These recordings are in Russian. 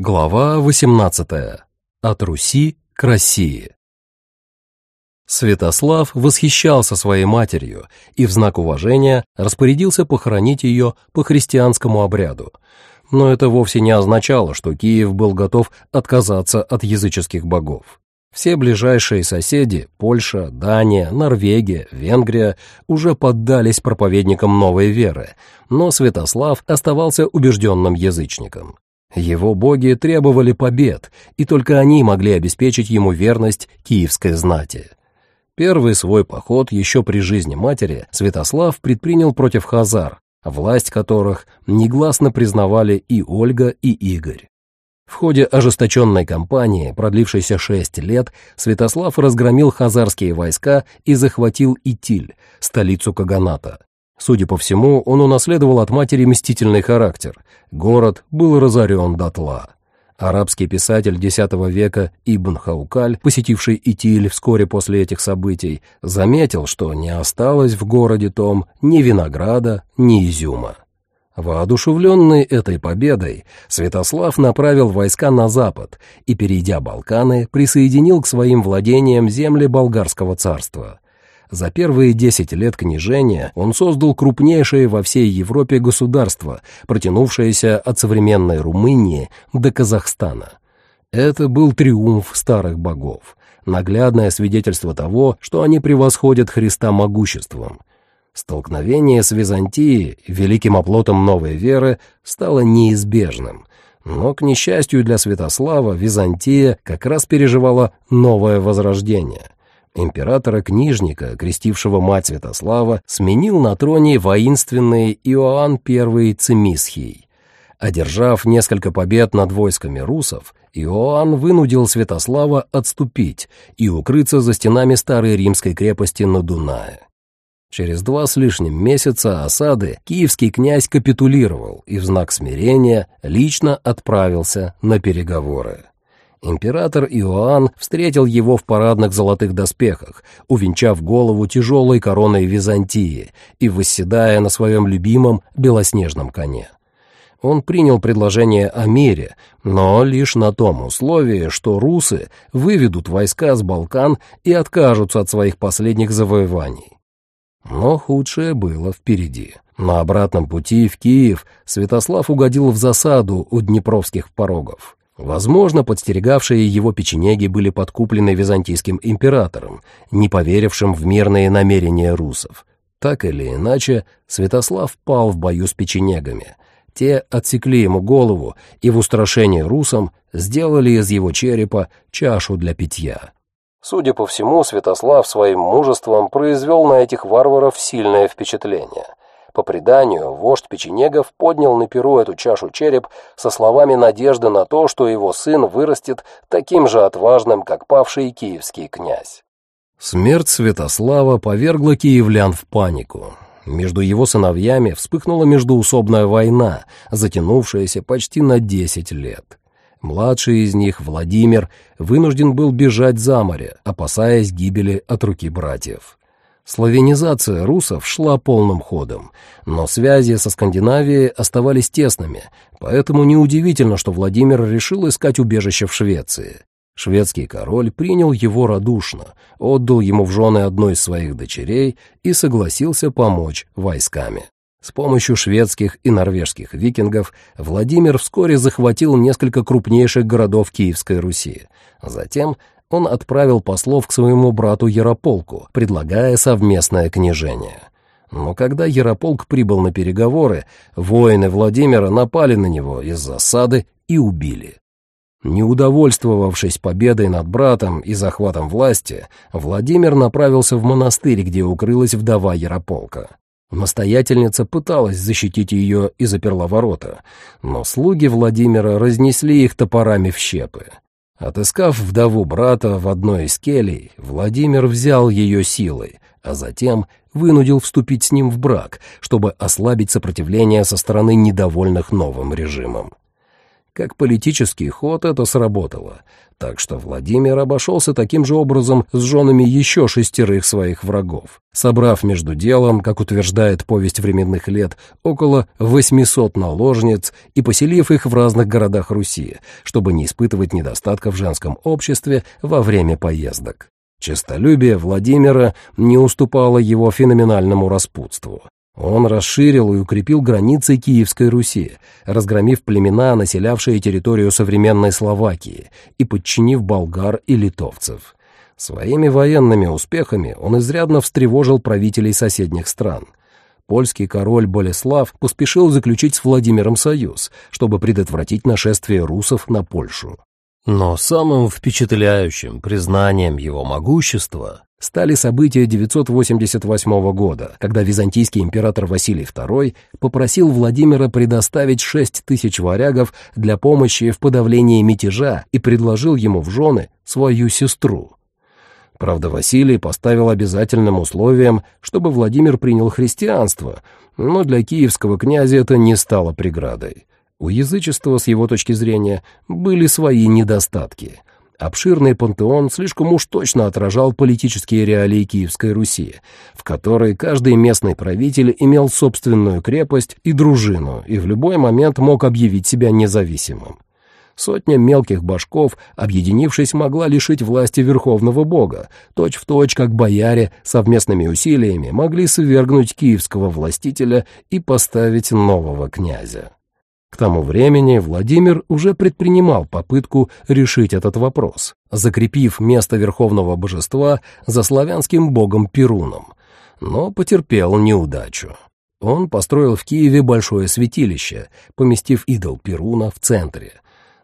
Глава 18. От Руси к России. Святослав восхищался своей матерью и в знак уважения распорядился похоронить ее по христианскому обряду. Но это вовсе не означало, что Киев был готов отказаться от языческих богов. Все ближайшие соседи – Польша, Дания, Норвегия, Венгрия – уже поддались проповедникам новой веры, но Святослав оставался убежденным язычником. Его боги требовали побед, и только они могли обеспечить ему верность киевской знати. Первый свой поход еще при жизни матери Святослав предпринял против хазар, власть которых негласно признавали и Ольга, и Игорь. В ходе ожесточенной кампании, продлившейся шесть лет, Святослав разгромил хазарские войска и захватил Итиль, столицу Каганата. Судя по всему, он унаследовал от матери мстительный характер. Город был разорен дотла. Арабский писатель X века Ибн Хаукаль, посетивший Итиль вскоре после этих событий, заметил, что не осталось в городе том ни винограда, ни изюма. Воодушевленный этой победой, Святослав направил войска на запад и, перейдя Балканы, присоединил к своим владениям земли болгарского царства. За первые десять лет княжения он создал крупнейшее во всей Европе государство, протянувшееся от современной Румынии до Казахстана. Это был триумф старых богов, наглядное свидетельство того, что они превосходят Христа могуществом. Столкновение с Византией, великим оплотом новой веры, стало неизбежным. Но, к несчастью для Святослава, Византия как раз переживала новое возрождение — Императора-книжника, крестившего мать Святослава, сменил на троне воинственный Иоанн I Цимисхий. Одержав несколько побед над войсками русов, Иоанн вынудил Святослава отступить и укрыться за стенами старой римской крепости на Дунае. Через два с лишним месяца осады киевский князь капитулировал и в знак смирения лично отправился на переговоры. Император Иоанн встретил его в парадных золотых доспехах, увенчав голову тяжелой короной Византии и восседая на своем любимом белоснежном коне. Он принял предложение о мире, но лишь на том условии, что русы выведут войска с Балкан и откажутся от своих последних завоеваний. Но худшее было впереди. На обратном пути в Киев Святослав угодил в засаду у Днепровских порогов. Возможно, подстерегавшие его печенеги были подкуплены византийским императором, не поверившим в мирные намерения русов. Так или иначе, Святослав пал в бою с печенегами. Те отсекли ему голову и в устрашении русам сделали из его черепа чашу для питья. Судя по всему, Святослав своим мужеством произвел на этих варваров сильное впечатление — по преданию, вождь печенегов поднял на перу эту чашу череп со словами надежды на то, что его сын вырастет таким же отважным, как павший киевский князь. Смерть Святослава повергла киевлян в панику. Между его сыновьями вспыхнула междуусобная война, затянувшаяся почти на десять лет. Младший из них, Владимир, вынужден был бежать за море, опасаясь гибели от руки братьев. Славянизация русов шла полным ходом, но связи со Скандинавией оставались тесными, поэтому неудивительно, что Владимир решил искать убежище в Швеции. Шведский король принял его радушно, отдал ему в жены одной из своих дочерей и согласился помочь войсками. С помощью шведских и норвежских викингов Владимир вскоре захватил несколько крупнейших городов Киевской Руси. Затем он отправил послов к своему брату Ярополку, предлагая совместное княжение. Но когда Ярополк прибыл на переговоры, воины Владимира напали на него из засады и убили. Не удовольствовавшись победой над братом и захватом власти, Владимир направился в монастырь, где укрылась вдова Ярополка. Настоятельница пыталась защитить ее и заперла ворота, но слуги Владимира разнесли их топорами в щепы. Отыскав вдову брата в одной из келей, Владимир взял ее силой, а затем вынудил вступить с ним в брак, чтобы ослабить сопротивление со стороны недовольных новым режимом. Как политический ход это сработало, так что Владимир обошелся таким же образом с женами еще шестерых своих врагов, собрав между делом, как утверждает повесть временных лет, около 800 наложниц и поселив их в разных городах Руси, чтобы не испытывать недостатка в женском обществе во время поездок. Честолюбие Владимира не уступало его феноменальному распутству. Он расширил и укрепил границы Киевской Руси, разгромив племена, населявшие территорию современной Словакии, и подчинив болгар и литовцев. Своими военными успехами он изрядно встревожил правителей соседних стран. Польский король Болеслав поспешил заключить с Владимиром союз, чтобы предотвратить нашествие русов на Польшу. Но самым впечатляющим признанием его могущества стали события 988 года, когда византийский император Василий II попросил Владимира предоставить 6 тысяч варягов для помощи в подавлении мятежа и предложил ему в жены свою сестру. Правда, Василий поставил обязательным условием, чтобы Владимир принял христианство, но для киевского князя это не стало преградой. У язычества, с его точки зрения, были свои недостатки — Обширный пантеон слишком уж точно отражал политические реалии Киевской Руси, в которой каждый местный правитель имел собственную крепость и дружину и в любой момент мог объявить себя независимым. Сотня мелких башков, объединившись, могла лишить власти верховного бога, точь-в-точь, точь, как бояре совместными усилиями могли свергнуть киевского властителя и поставить нового князя. К тому времени Владимир уже предпринимал попытку решить этот вопрос, закрепив место верховного божества за славянским богом Перуном, но потерпел неудачу. Он построил в Киеве большое святилище, поместив идол Перуна в центре.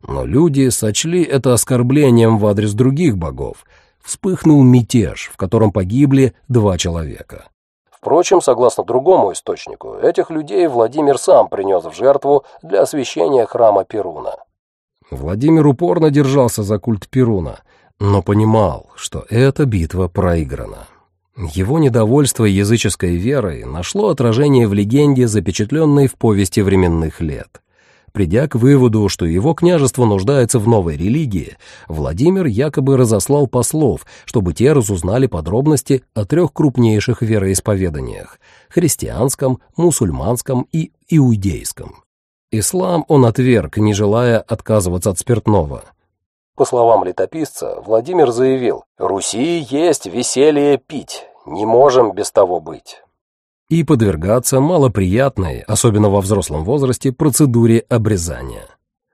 Но люди сочли это оскорблением в адрес других богов. Вспыхнул мятеж, в котором погибли два человека. Впрочем, согласно другому источнику, этих людей Владимир сам принес в жертву для освящения храма Перуна. Владимир упорно держался за культ Перуна, но понимал, что эта битва проиграна. Его недовольство языческой верой нашло отражение в легенде, запечатленной в повести временных лет. Придя к выводу, что его княжество нуждается в новой религии, Владимир якобы разослал послов, чтобы те разузнали подробности о трех крупнейших вероисповеданиях – христианском, мусульманском и иудейском. Ислам он отверг, не желая отказываться от спиртного. По словам летописца, Владимир заявил «Руси есть веселье пить, не можем без того быть» и подвергаться малоприятной, особенно во взрослом возрасте, процедуре обрезания.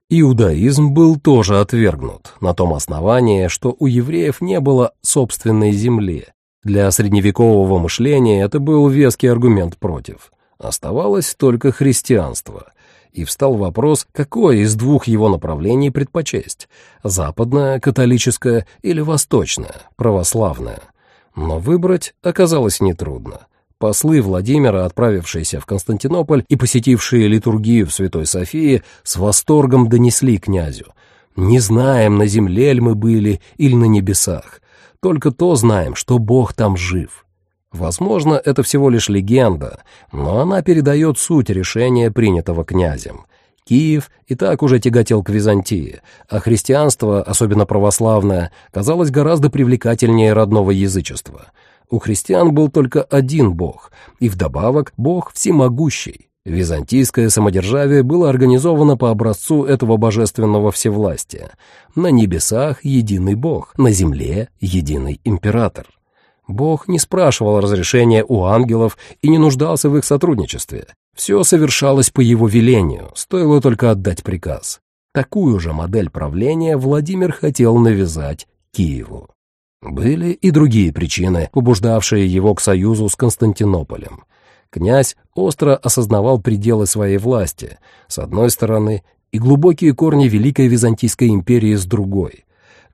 Иудаизм был тоже отвергнут, на том основании, что у евреев не было собственной земли. Для средневекового мышления это был веский аргумент против. Оставалось только христианство. И встал вопрос, какое из двух его направлений предпочесть – западное, католическое или восточное, православное. Но выбрать оказалось нетрудно. Послы Владимира, отправившиеся в Константинополь и посетившие литургию в Святой Софии, с восторгом донесли князю. «Не знаем, на земле ли мы были или на небесах. Только то знаем, что Бог там жив». Возможно, это всего лишь легенда, но она передает суть решения, принятого князем. Киев и так уже тяготел к Византии, а христианство, особенно православное, казалось гораздо привлекательнее родного язычества — у христиан был только один бог, и вдобавок бог всемогущий. Византийское самодержавие было организовано по образцу этого божественного всевластия. На небесах единый бог, на земле единый император. Бог не спрашивал разрешения у ангелов и не нуждался в их сотрудничестве. Все совершалось по его велению, стоило только отдать приказ. Такую же модель правления Владимир хотел навязать Киеву. Были и другие причины, побуждавшие его к союзу с Константинополем. Князь остро осознавал пределы своей власти, с одной стороны, и глубокие корни Великой Византийской империи с другой.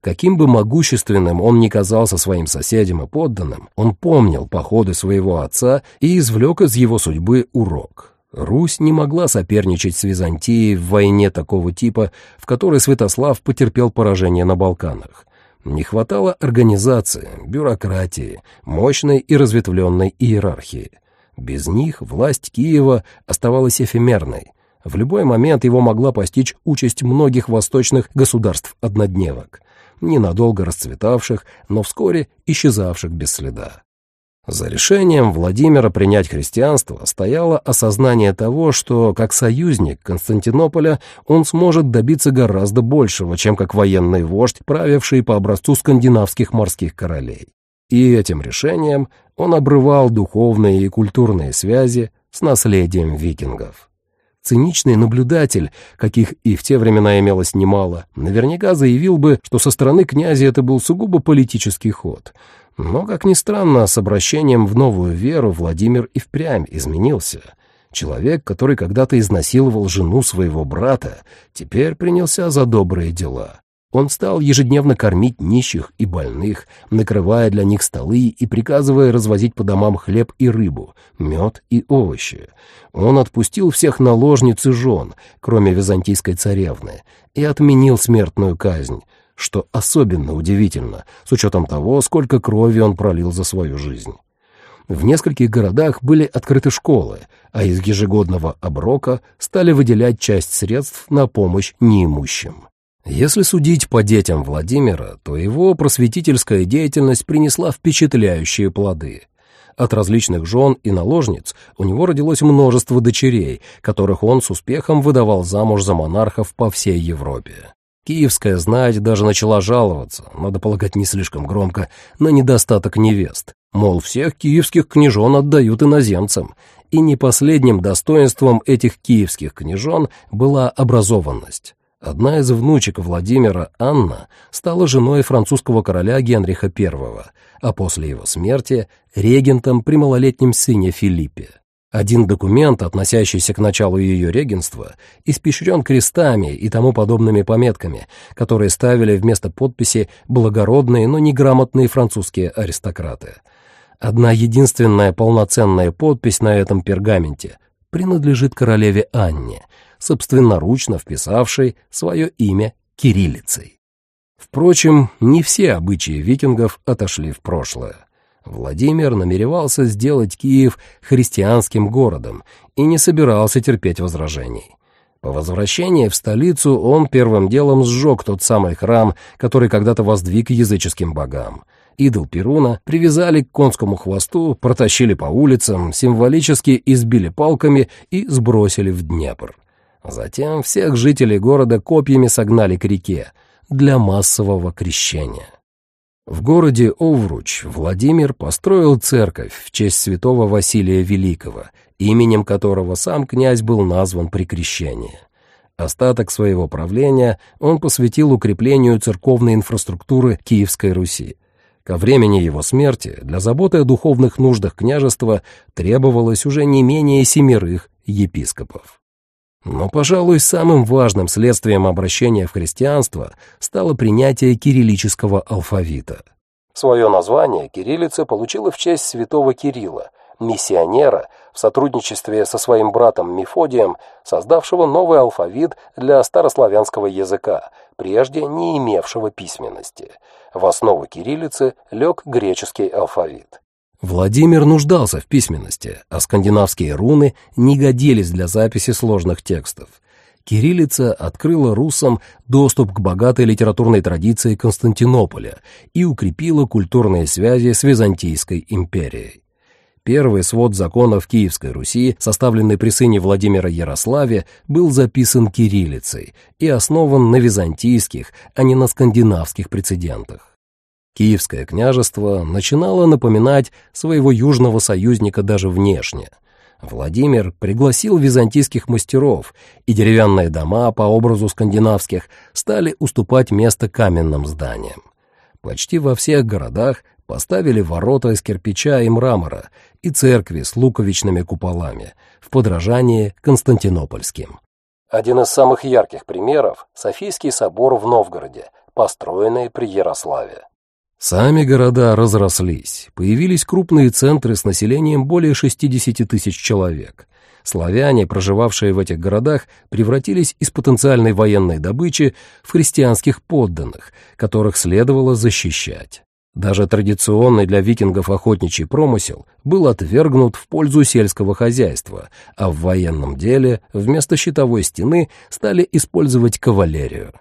Каким бы могущественным он ни казался своим соседям и подданным, он помнил походы своего отца и извлек из его судьбы урок. Русь не могла соперничать с Византией в войне такого типа, в которой Святослав потерпел поражение на Балканах. Не хватало организации, бюрократии, мощной и разветвленной иерархии. Без них власть Киева оставалась эфемерной. В любой момент его могла постичь участь многих восточных государств-однодневок, ненадолго расцветавших, но вскоре исчезавших без следа. За решением Владимира принять христианство стояло осознание того, что как союзник Константинополя он сможет добиться гораздо большего, чем как военный вождь, правивший по образцу скандинавских морских королей. И этим решением он обрывал духовные и культурные связи с наследием викингов. Циничный наблюдатель, каких и в те времена имелось немало, наверняка заявил бы, что со стороны князя это был сугубо политический ход — но, как ни странно, с обращением в новую веру Владимир и впрямь изменился. Человек, который когда-то изнасиловал жену своего брата, теперь принялся за добрые дела. Он стал ежедневно кормить нищих и больных, накрывая для них столы и приказывая развозить по домам хлеб и рыбу, мед и овощи. Он отпустил всех наложниц и жен, кроме византийской царевны, и отменил смертную казнь, что особенно удивительно, с учетом того, сколько крови он пролил за свою жизнь. В нескольких городах были открыты школы, а из ежегодного оброка стали выделять часть средств на помощь неимущим. Если судить по детям Владимира, то его просветительская деятельность принесла впечатляющие плоды. От различных жен и наложниц у него родилось множество дочерей, которых он с успехом выдавал замуж за монархов по всей Европе. Киевская знать даже начала жаловаться, надо полагать не слишком громко, на недостаток невест. Мол, всех киевских княжон отдают иноземцам. И не последним достоинством этих киевских княжон была образованность. Одна из внучек Владимира, Анна, стала женой французского короля Генриха I, а после его смерти — регентом при малолетнем сыне Филиппе. Один документ, относящийся к началу ее регенства, испещрен крестами и тому подобными пометками, которые ставили вместо подписи благородные, но неграмотные французские аристократы. Одна единственная полноценная подпись на этом пергаменте принадлежит королеве Анне, собственноручно вписавшей свое имя кириллицей. Впрочем, не все обычаи викингов отошли в прошлое. Владимир намеревался сделать Киев христианским городом и не собирался терпеть возражений. По возвращении в столицу он первым делом сжег тот самый храм, который когда-то воздвиг языческим богам. Идол Перуна привязали к конскому хвосту, протащили по улицам, символически избили палками и сбросили в Днепр. Затем всех жителей города копьями согнали к реке для массового крещения. В городе Овруч Владимир построил церковь в честь святого Василия Великого, именем которого сам князь был назван при крещении. Остаток своего правления он посвятил укреплению церковной инфраструктуры Киевской Руси. Ко времени его смерти для заботы о духовных нуждах княжества требовалось уже не менее семерых епископов. Но, пожалуй, самым важным следствием обращения в христианство стало принятие кириллического алфавита. Свое название кириллица получила в честь святого Кирилла, миссионера, в сотрудничестве со своим братом Мефодием, создавшего новый алфавит для старославянского языка, прежде не имевшего письменности. В основу кириллицы лег греческий алфавит. Владимир нуждался в письменности, а скандинавские руны не годились для записи сложных текстов. Кириллица открыла русам доступ к богатой литературной традиции Константинополя и укрепила культурные связи с Византийской империей. Первый свод законов Киевской Руси, составленный при сыне Владимира Ярославе, был записан кириллицей и основан на византийских, а не на скандинавских прецедентах. Киевское княжество начинало напоминать своего южного союзника даже внешне. Владимир пригласил византийских мастеров, и деревянные дома, по образу скандинавских, стали уступать место каменным зданиям. Почти во всех городах поставили ворота из кирпича и мрамора и церкви с луковичными куполами в подражании константинопольским. Один из самых ярких примеров – Софийский собор в Новгороде, построенный при Ярославе. Сами города разрослись, появились крупные центры с населением более 60 тысяч человек. Славяне, проживавшие в этих городах, превратились из потенциальной военной добычи в христианских подданных, которых следовало защищать. Даже традиционный для викингов охотничий промысел был отвергнут в пользу сельского хозяйства, а в военном деле вместо щитовой стены стали использовать кавалерию.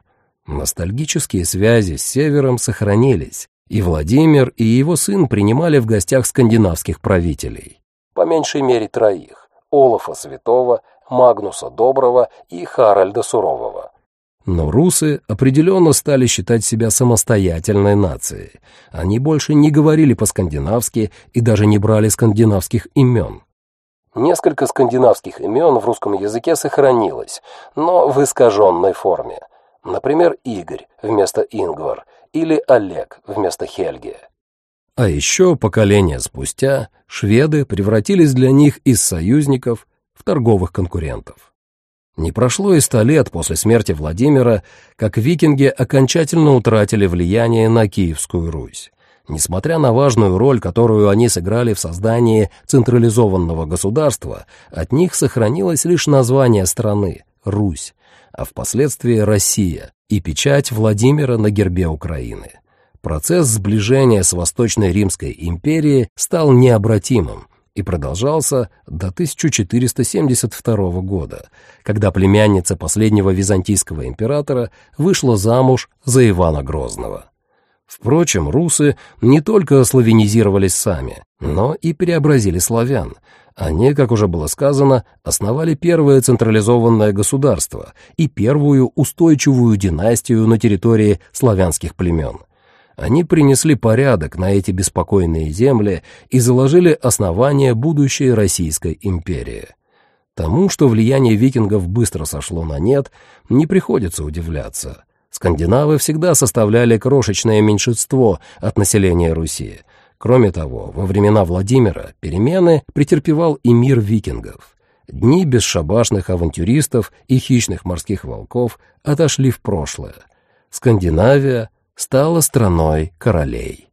Ностальгические связи с севером сохранились, и Владимир и его сын принимали в гостях скандинавских правителей. По меньшей мере троих – Олафа Святого, Магнуса Доброго и Харальда Сурового. Но русы определенно стали считать себя самостоятельной нацией. Они больше не говорили по-скандинавски и даже не брали скандинавских имен. Несколько скандинавских имен в русском языке сохранилось, но в искаженной форме. Например, Игорь вместо Ингвар или Олег вместо Хельги. А еще поколения спустя шведы превратились для них из союзников в торговых конкурентов. Не прошло и ста лет после смерти Владимира, как викинги окончательно утратили влияние на Киевскую Русь. Несмотря на важную роль, которую они сыграли в создании централизованного государства, от них сохранилось лишь название страны — Русь, а впоследствии Россия и печать Владимира на гербе Украины. Процесс сближения с Восточной Римской империей стал необратимым, и продолжался до 1472 года, когда племянница последнего византийского императора вышла замуж за Ивана Грозного. Впрочем, русы не только славянизировались сами, но и преобразили славян. Они, как уже было сказано, основали первое централизованное государство и первую устойчивую династию на территории славянских племен – они принесли порядок на эти беспокойные земли и заложили основание будущей Российской империи. Тому, что влияние викингов быстро сошло на нет, не приходится удивляться. Скандинавы всегда составляли крошечное меньшинство от населения Руси. Кроме того, во времена Владимира перемены претерпевал и мир викингов. Дни бесшабашных авантюристов и хищных морских волков отошли в прошлое. Скандинавия стала страной королей.